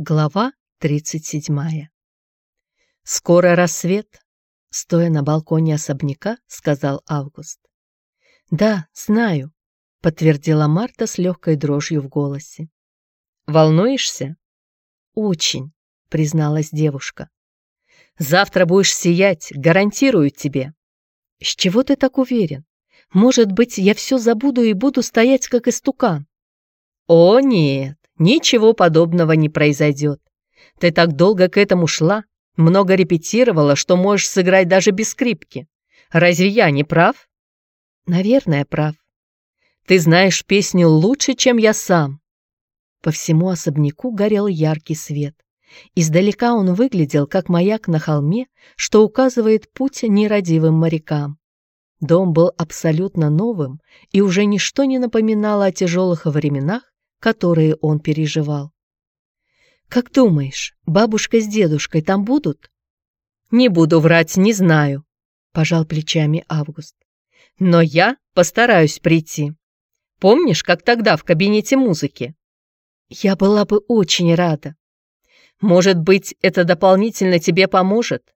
Глава 37. «Скоро рассвет», — стоя на балконе особняка, сказал Август. «Да, знаю», — подтвердила Марта с легкой дрожью в голосе. «Волнуешься?» «Очень», — призналась девушка. «Завтра будешь сиять, гарантирую тебе». «С чего ты так уверен? Может быть, я все забуду и буду стоять, как истукан?» «О, нет, Ничего подобного не произойдет. Ты так долго к этому шла, много репетировала, что можешь сыграть даже без скрипки. Разве я не прав? Наверное, прав. Ты знаешь песню лучше, чем я сам. По всему особняку горел яркий свет. Издалека он выглядел, как маяк на холме, что указывает путь нерадивым морякам. Дом был абсолютно новым, и уже ничто не напоминало о тяжелых временах, которые он переживал. «Как думаешь, бабушка с дедушкой там будут?» «Не буду врать, не знаю», — пожал плечами Август. «Но я постараюсь прийти. Помнишь, как тогда в кабинете музыки?» «Я была бы очень рада. Может быть, это дополнительно тебе поможет?»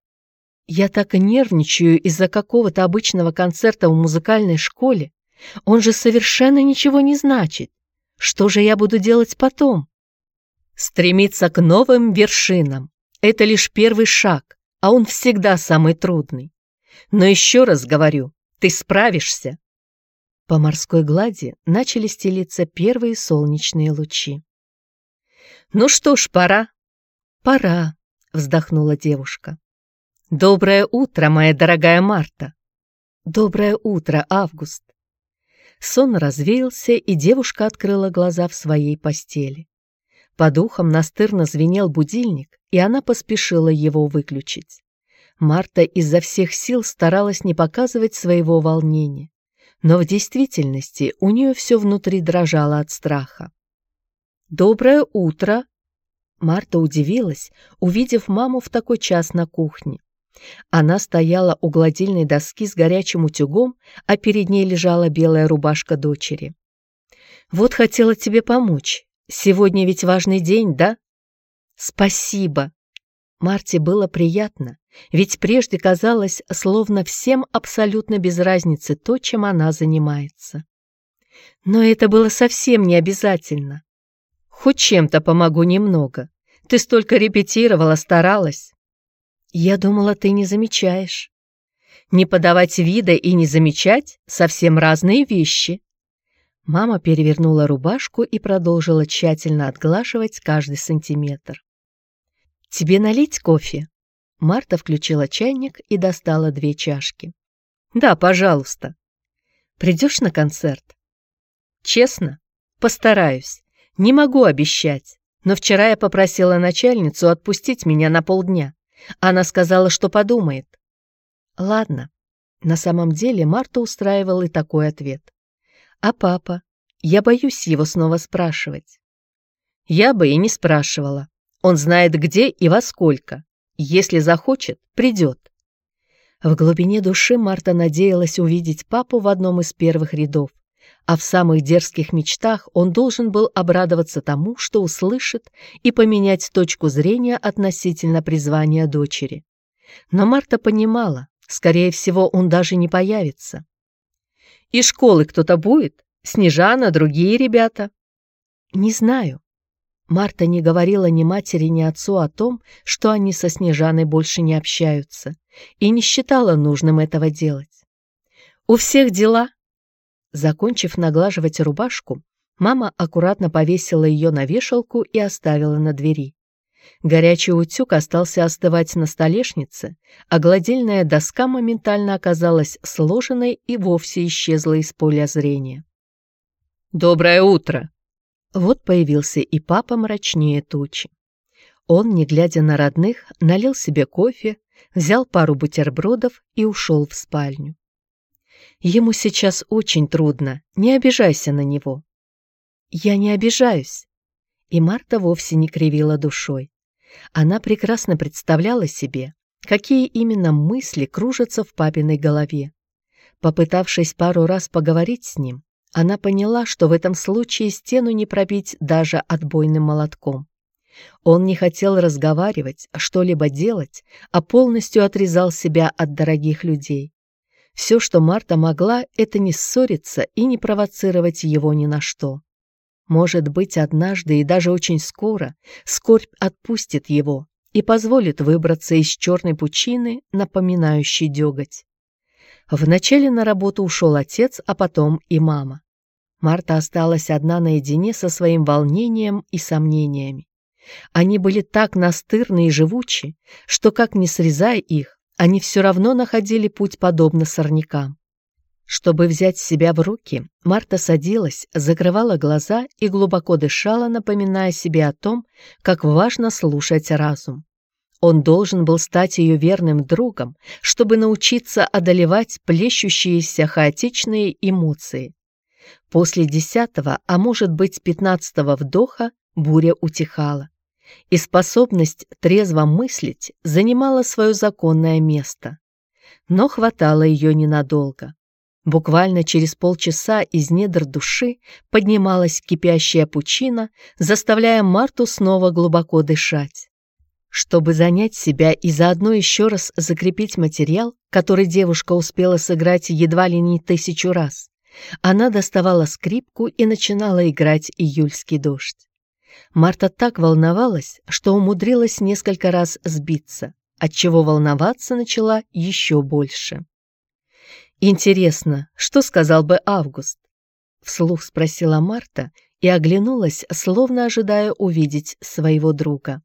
«Я так и нервничаю из-за какого-то обычного концерта в музыкальной школе. Он же совершенно ничего не значит. Что же я буду делать потом? Стремиться к новым вершинам – это лишь первый шаг, а он всегда самый трудный. Но еще раз говорю, ты справишься. По морской глади начали стелиться первые солнечные лучи. «Ну что ж, пора». «Пора», — вздохнула девушка. «Доброе утро, моя дорогая Марта». «Доброе утро, Август». Сон развеялся, и девушка открыла глаза в своей постели. По духам настырно звенел будильник, и она поспешила его выключить. Марта изо всех сил старалась не показывать своего волнения, но в действительности у нее все внутри дрожало от страха. «Доброе утро!» Марта удивилась, увидев маму в такой час на кухне. Она стояла у гладильной доски с горячим утюгом, а перед ней лежала белая рубашка дочери. «Вот хотела тебе помочь. Сегодня ведь важный день, да?» «Спасибо!» Марте было приятно, ведь прежде казалось, словно всем абсолютно без разницы то, чем она занимается. Но это было совсем не обязательно. Хоть чем-то помогу немного. Ты столько репетировала, старалась. «Я думала, ты не замечаешь». «Не подавать вида и не замечать — совсем разные вещи». Мама перевернула рубашку и продолжила тщательно отглаживать каждый сантиметр. «Тебе налить кофе?» Марта включила чайник и достала две чашки. «Да, пожалуйста». «Придешь на концерт?» «Честно? Постараюсь. Не могу обещать, но вчера я попросила начальницу отпустить меня на полдня. Она сказала, что подумает. Ладно. На самом деле Марта устраивал и такой ответ. А папа? Я боюсь его снова спрашивать. Я бы и не спрашивала. Он знает где и во сколько. Если захочет, придет. В глубине души Марта надеялась увидеть папу в одном из первых рядов, а в самых дерзких мечтах он должен был обрадоваться тому, что услышит, и поменять точку зрения относительно призвания дочери. Но Марта понимала, скорее всего, он даже не появится. «И школы кто-то будет? Снежана, другие ребята?» «Не знаю». Марта не говорила ни матери, ни отцу о том, что они со Снежаной больше не общаются, и не считала нужным этого делать. «У всех дела, Закончив наглаживать рубашку, мама аккуратно повесила ее на вешалку и оставила на двери. Горячий утюг остался остывать на столешнице, а гладильная доска моментально оказалась сложенной и вовсе исчезла из поля зрения. «Доброе утро!» Вот появился и папа мрачнее тучи. Он, не глядя на родных, налил себе кофе, взял пару бутербродов и ушел в спальню. Ему сейчас очень трудно, не обижайся на него». «Я не обижаюсь». И Марта вовсе не кривила душой. Она прекрасно представляла себе, какие именно мысли кружатся в папиной голове. Попытавшись пару раз поговорить с ним, она поняла, что в этом случае стену не пробить даже отбойным молотком. Он не хотел разговаривать, что-либо делать, а полностью отрезал себя от дорогих людей. Все, что Марта могла, это не ссориться и не провоцировать его ни на что. Может быть, однажды и даже очень скоро скорбь отпустит его и позволит выбраться из черной пучины, напоминающей деготь. Вначале на работу ушел отец, а потом и мама. Марта осталась одна наедине со своим волнением и сомнениями. Они были так настырны и живучи, что, как ни срезая их, они все равно находили путь подобно сорнякам. Чтобы взять себя в руки, Марта садилась, закрывала глаза и глубоко дышала, напоминая себе о том, как важно слушать разум. Он должен был стать ее верным другом, чтобы научиться одолевать плещущиеся хаотичные эмоции. После десятого, а может быть пятнадцатого вдоха, буря утихала и способность трезво мыслить занимала свое законное место. Но хватало ее ненадолго. Буквально через полчаса из недр души поднималась кипящая пучина, заставляя Марту снова глубоко дышать. Чтобы занять себя и заодно еще раз закрепить материал, который девушка успела сыграть едва ли не тысячу раз, она доставала скрипку и начинала играть июльский дождь. Марта так волновалась, что умудрилась несколько раз сбиться, отчего волноваться начала еще больше. «Интересно, что сказал бы Август?» Вслух спросила Марта и оглянулась, словно ожидая увидеть своего друга.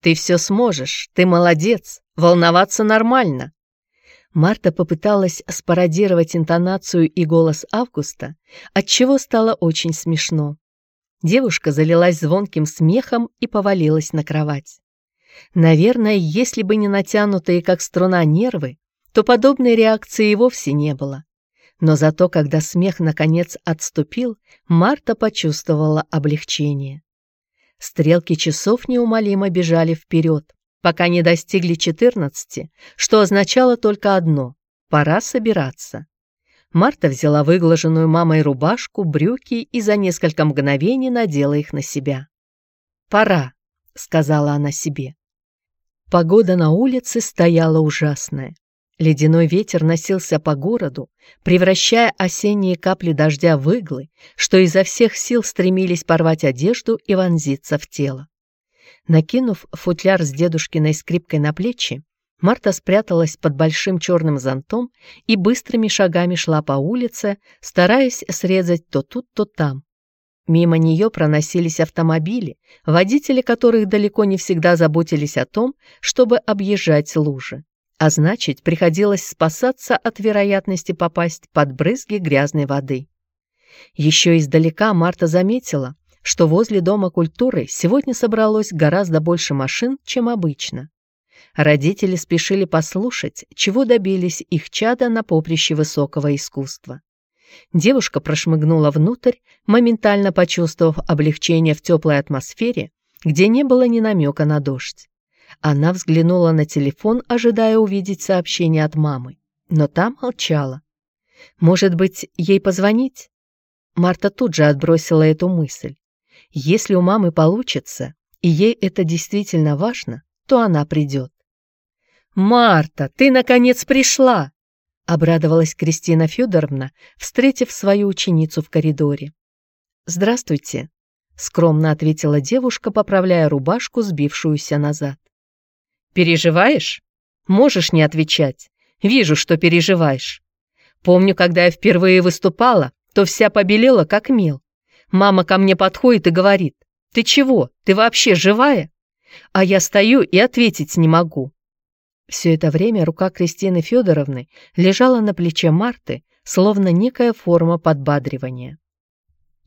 «Ты все сможешь, ты молодец, волноваться нормально». Марта попыталась спародировать интонацию и голос Августа, отчего стало очень смешно. Девушка залилась звонким смехом и повалилась на кровать. Наверное, если бы не натянутые как струна нервы, то подобной реакции и вовсе не было. Но зато, когда смех наконец отступил, Марта почувствовала облегчение. Стрелки часов неумолимо бежали вперед, пока не достигли 14, что означало только одно – пора собираться. Марта взяла выглаженную мамой рубашку, брюки и за несколько мгновений надела их на себя. «Пора», — сказала она себе. Погода на улице стояла ужасная. Ледяной ветер носился по городу, превращая осенние капли дождя в иглы, что изо всех сил стремились порвать одежду и вонзиться в тело. Накинув футляр с дедушкиной скрипкой на плечи, Марта спряталась под большим черным зонтом и быстрыми шагами шла по улице, стараясь срезать то тут, то там. Мимо нее проносились автомобили, водители которых далеко не всегда заботились о том, чтобы объезжать лужи. А значит, приходилось спасаться от вероятности попасть под брызги грязной воды. Еще издалека Марта заметила, что возле Дома культуры сегодня собралось гораздо больше машин, чем обычно. Родители спешили послушать, чего добились их чада на поприще высокого искусства. Девушка прошмыгнула внутрь, моментально почувствовав облегчение в теплой атмосфере, где не было ни намека на дождь. Она взглянула на телефон, ожидая увидеть сообщение от мамы, но там молчала. Может быть, ей позвонить? Марта тут же отбросила эту мысль. Если у мамы получится, и ей это действительно важно, то она придет. «Марта, ты, наконец, пришла!» — обрадовалась Кристина Федоровна, встретив свою ученицу в коридоре. «Здравствуйте», — скромно ответила девушка, поправляя рубашку, сбившуюся назад. «Переживаешь? Можешь не отвечать. Вижу, что переживаешь. Помню, когда я впервые выступала, то вся побелела, как мел. Мама ко мне подходит и говорит, «Ты чего? Ты вообще живая?» А я стою и ответить не могу. Все это время рука Кристины Федоровны лежала на плече Марты, словно некая форма подбадривания.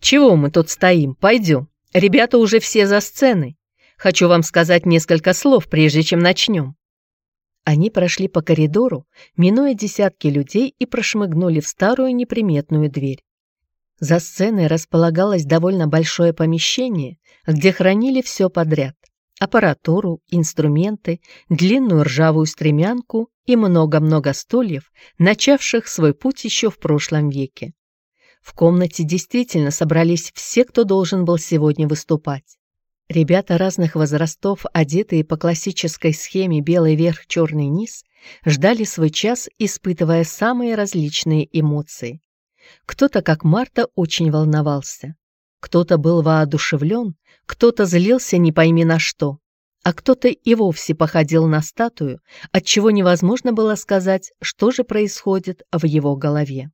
«Чего мы тут стоим? Пойдем. Ребята уже все за сценой. Хочу вам сказать несколько слов, прежде чем начнем». Они прошли по коридору, минуя десятки людей и прошмыгнули в старую неприметную дверь. За сценой располагалось довольно большое помещение, где хранили все подряд аппаратуру, инструменты, длинную ржавую стремянку и много-много стульев, начавших свой путь еще в прошлом веке. В комнате действительно собрались все, кто должен был сегодня выступать. Ребята разных возрастов, одетые по классической схеме белый верх, черный низ, ждали свой час, испытывая самые различные эмоции. Кто-то, как Марта, очень волновался. Кто-то был воодушевлен, кто-то злился не пойми на что, а кто-то и вовсе походил на статую, отчего невозможно было сказать, что же происходит в его голове.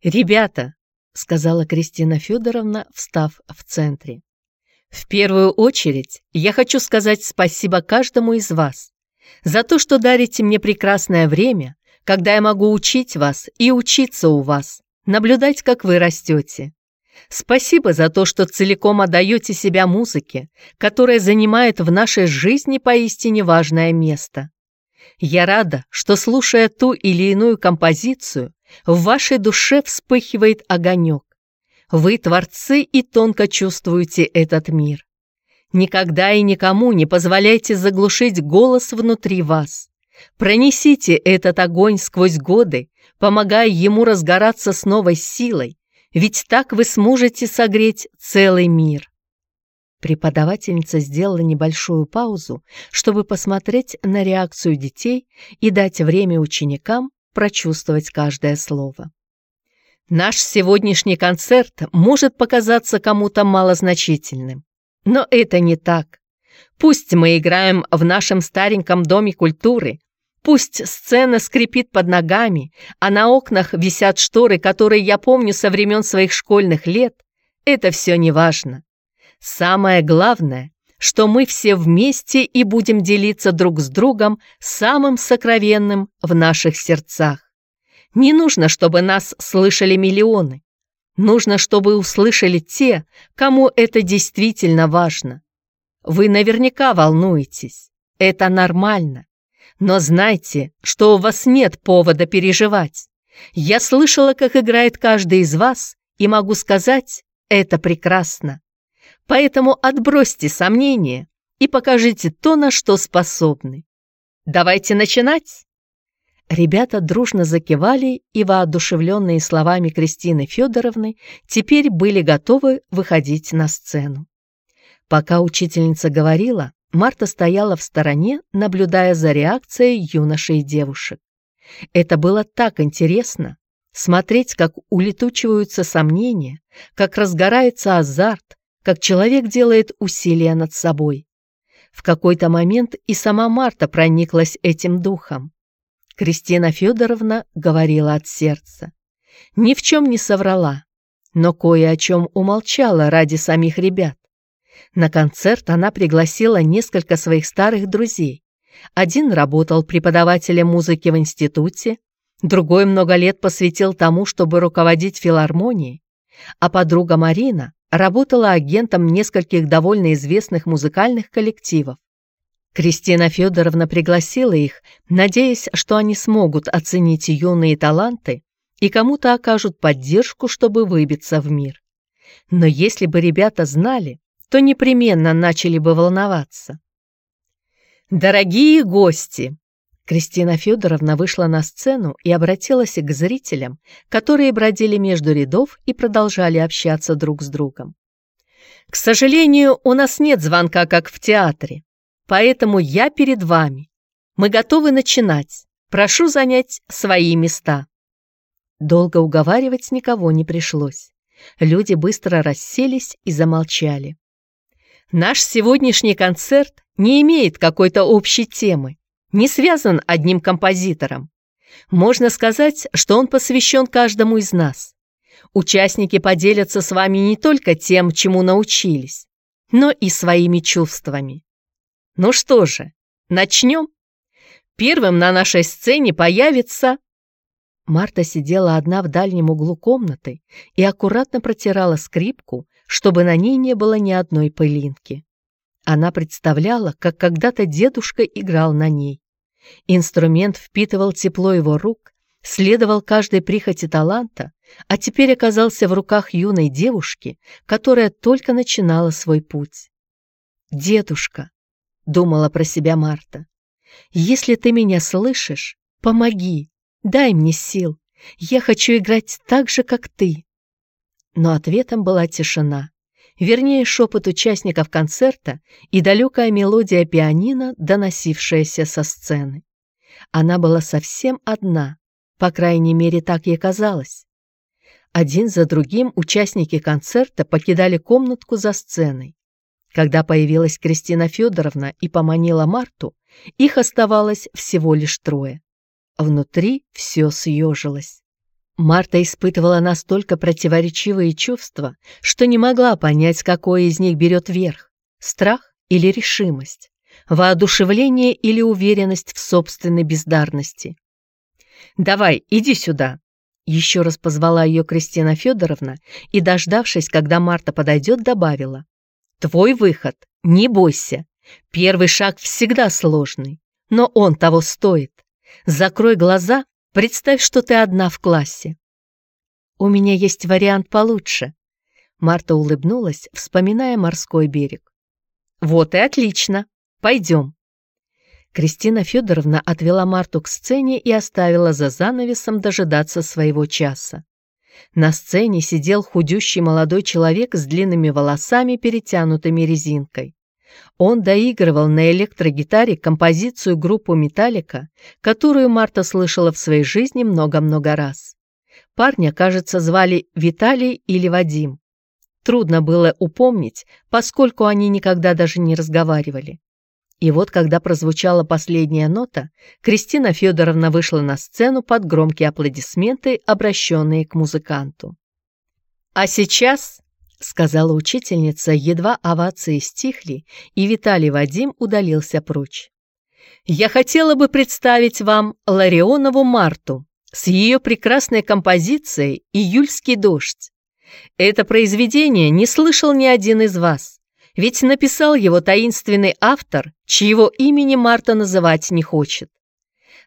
«Ребята!» — сказала Кристина Федоровна, встав в центре. В первую очередь я хочу сказать спасибо каждому из вас за то, что дарите мне прекрасное время, когда я могу учить вас и учиться у вас, наблюдать, как вы растете. Спасибо за то, что целиком отдаете себя музыке, которая занимает в нашей жизни поистине важное место. Я рада, что, слушая ту или иную композицию, в вашей душе вспыхивает огонек, вы творцы и тонко чувствуете этот мир. Никогда и никому не позволяйте заглушить голос внутри вас. Пронесите этот огонь сквозь годы, помогая ему разгораться с новой силой, ведь так вы сможете согреть целый мир. Преподавательница сделала небольшую паузу, чтобы посмотреть на реакцию детей и дать время ученикам прочувствовать каждое слово. Наш сегодняшний концерт может показаться кому-то малозначительным. Но это не так. Пусть мы играем в нашем стареньком доме культуры, пусть сцена скрипит под ногами, а на окнах висят шторы, которые я помню со времен своих школьных лет, это все не важно. Самое главное, что мы все вместе и будем делиться друг с другом самым сокровенным в наших сердцах. Не нужно, чтобы нас слышали миллионы. Нужно, чтобы услышали те, кому это действительно важно. Вы наверняка волнуетесь. Это нормально. Но знайте, что у вас нет повода переживать. Я слышала, как играет каждый из вас, и могу сказать, это прекрасно. Поэтому отбросьте сомнения и покажите то, на что способны. Давайте начинать. Ребята дружно закивали и, воодушевленные словами Кристины Федоровны, теперь были готовы выходить на сцену. Пока учительница говорила, Марта стояла в стороне, наблюдая за реакцией юношей и девушек. Это было так интересно — смотреть, как улетучиваются сомнения, как разгорается азарт, как человек делает усилия над собой. В какой-то момент и сама Марта прониклась этим духом. Кристина Федоровна говорила от сердца. Ни в чем не соврала, но кое о чем умолчала ради самих ребят. На концерт она пригласила несколько своих старых друзей. Один работал преподавателем музыки в институте, другой много лет посвятил тому, чтобы руководить филармонией, а подруга Марина работала агентом нескольких довольно известных музыкальных коллективов. Кристина Федоровна пригласила их, надеясь, что они смогут оценить юные таланты и кому-то окажут поддержку, чтобы выбиться в мир. Но если бы ребята знали, то непременно начали бы волноваться. «Дорогие гости!» Кристина Федоровна вышла на сцену и обратилась к зрителям, которые бродили между рядов и продолжали общаться друг с другом. «К сожалению, у нас нет звонка, как в театре. Поэтому я перед вами. Мы готовы начинать. Прошу занять свои места». Долго уговаривать никого не пришлось. Люди быстро расселись и замолчали. Наш сегодняшний концерт не имеет какой-то общей темы, не связан одним композитором. Можно сказать, что он посвящен каждому из нас. Участники поделятся с вами не только тем, чему научились, но и своими чувствами. Ну что же, начнем? Первым на нашей сцене появится... Марта сидела одна в дальнем углу комнаты и аккуратно протирала скрипку, чтобы на ней не было ни одной пылинки. Она представляла, как когда-то дедушка играл на ней. Инструмент впитывал тепло его рук, следовал каждой прихоти таланта, а теперь оказался в руках юной девушки, которая только начинала свой путь. «Дедушка, думала про себя Марта. «Если ты меня слышишь, помоги, дай мне сил. Я хочу играть так же, как ты». Но ответом была тишина. вернее шепот участников концерта и далекая мелодия пианино, доносившаяся со сцены. Она была совсем одна, по крайней мере, так ей казалось. Один за другим участники концерта покидали комнатку за сценой. Когда появилась Кристина Федоровна и поманила Марту, их оставалось всего лишь трое. Внутри все съежилось. Марта испытывала настолько противоречивые чувства, что не могла понять, какое из них берет верх – страх или решимость, воодушевление или уверенность в собственной бездарности. «Давай, иди сюда!» Еще раз позвала ее Кристина Федоровна и, дождавшись, когда Марта подойдет, добавила. «Твой выход, не бойся. Первый шаг всегда сложный, но он того стоит. Закрой глаза, представь, что ты одна в классе». «У меня есть вариант получше». Марта улыбнулась, вспоминая морской берег. «Вот и отлично. Пойдем». Кристина Федоровна отвела Марту к сцене и оставила за занавесом дожидаться своего часа. На сцене сидел худющий молодой человек с длинными волосами, перетянутыми резинкой. Он доигрывал на электрогитаре композицию группы «Металлика», которую Марта слышала в своей жизни много-много раз. Парня, кажется, звали Виталий или Вадим. Трудно было упомнить, поскольку они никогда даже не разговаривали. И вот, когда прозвучала последняя нота, Кристина Федоровна вышла на сцену под громкие аплодисменты, обращенные к музыканту. «А сейчас», — сказала учительница, едва овации стихли, и Виталий Вадим удалился прочь. «Я хотела бы представить вам Ларионову Марту с ее прекрасной композицией «Июльский дождь». Это произведение не слышал ни один из вас. Ведь написал его таинственный автор, чьего имени Марта называть не хочет.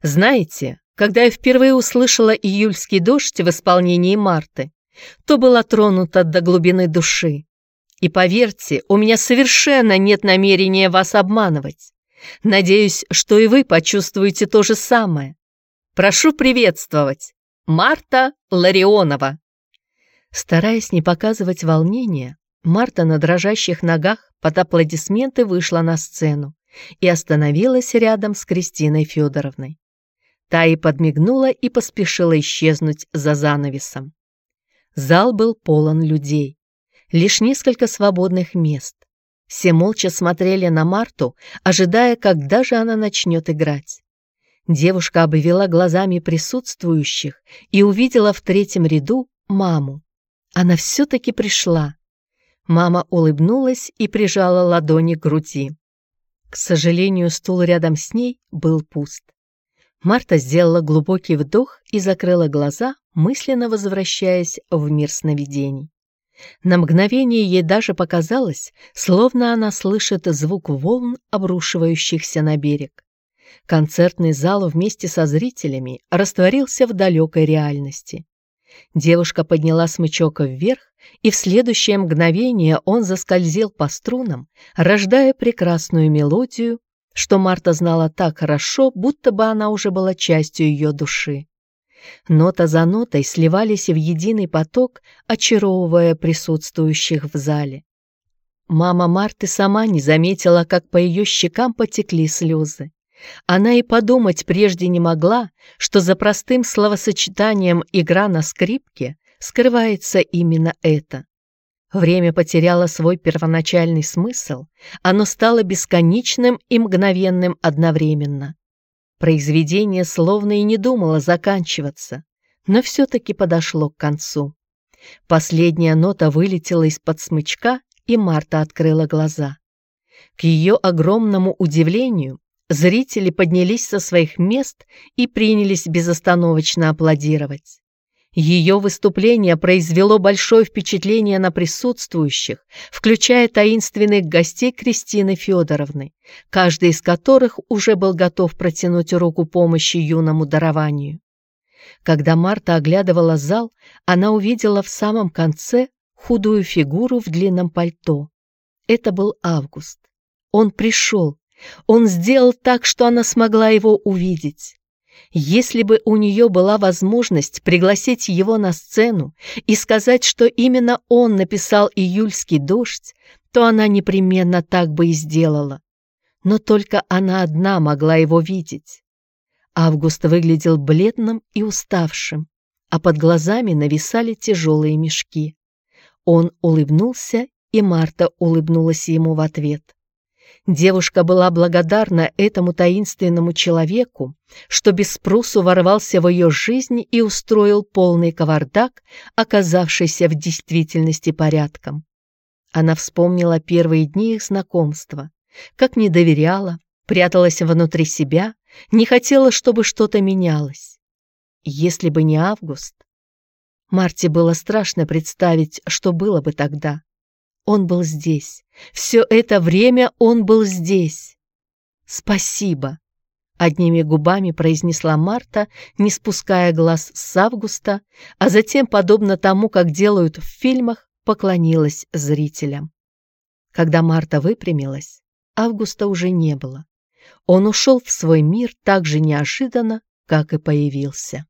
Знаете, когда я впервые услышала «Июльский дождь» в исполнении Марты, то была тронута до глубины души. И поверьте, у меня совершенно нет намерения вас обманывать. Надеюсь, что и вы почувствуете то же самое. Прошу приветствовать. Марта Ларионова. Стараясь не показывать волнения, Марта на дрожащих ногах под аплодисменты вышла на сцену и остановилась рядом с Кристиной Федоровной. Та и подмигнула и поспешила исчезнуть за занавесом. Зал был полон людей. Лишь несколько свободных мест. Все молча смотрели на Марту, ожидая, когда же она начнет играть. Девушка обвела глазами присутствующих и увидела в третьем ряду маму. Она все-таки пришла. Мама улыбнулась и прижала ладони к груди. К сожалению, стул рядом с ней был пуст. Марта сделала глубокий вдох и закрыла глаза, мысленно возвращаясь в мир сновидений. На мгновение ей даже показалось, словно она слышит звук волн, обрушивающихся на берег. Концертный зал вместе со зрителями растворился в далекой реальности. Девушка подняла смычок вверх, и в следующее мгновение он заскользил по струнам, рождая прекрасную мелодию, что Марта знала так хорошо, будто бы она уже была частью ее души. Нота за нотой сливались в единый поток, очаровывая присутствующих в зале. Мама Марты сама не заметила, как по ее щекам потекли слезы. Она и подумать прежде не могла, что за простым словосочетанием «игра на скрипке» скрывается именно это. Время потеряло свой первоначальный смысл, оно стало бесконечным и мгновенным одновременно. Произведение словно и не думало заканчиваться, но все-таки подошло к концу. Последняя нота вылетела из-под смычка, и Марта открыла глаза. К ее огромному удивлению, Зрители поднялись со своих мест и принялись безостановочно аплодировать. Ее выступление произвело большое впечатление на присутствующих, включая таинственных гостей Кристины Федоровны, каждый из которых уже был готов протянуть руку помощи юному дарованию. Когда Марта оглядывала зал, она увидела в самом конце худую фигуру в длинном пальто. Это был Август. Он пришел, он сделал так, что она смогла его увидеть. Если бы у нее была возможность пригласить его на сцену и сказать, что именно он написал «Июльский дождь», то она непременно так бы и сделала. Но только она одна могла его видеть. Август выглядел бледным и уставшим, а под глазами нависали тяжелые мешки. Он улыбнулся, и Марта улыбнулась ему в ответ. Девушка была благодарна этому таинственному человеку, что без спросу ворвался в ее жизнь и устроил полный кавардак, оказавшийся в действительности порядком. Она вспомнила первые дни их знакомства, как не доверяла, пряталась внутри себя, не хотела, чтобы что-то менялось. Если бы не август... Марте было страшно представить, что было бы тогда. Он был здесь. Все это время он был здесь. «Спасибо», — одними губами произнесла Марта, не спуская глаз с Августа, а затем, подобно тому, как делают в фильмах, поклонилась зрителям. Когда Марта выпрямилась, Августа уже не было. Он ушел в свой мир так же неожиданно, как и появился.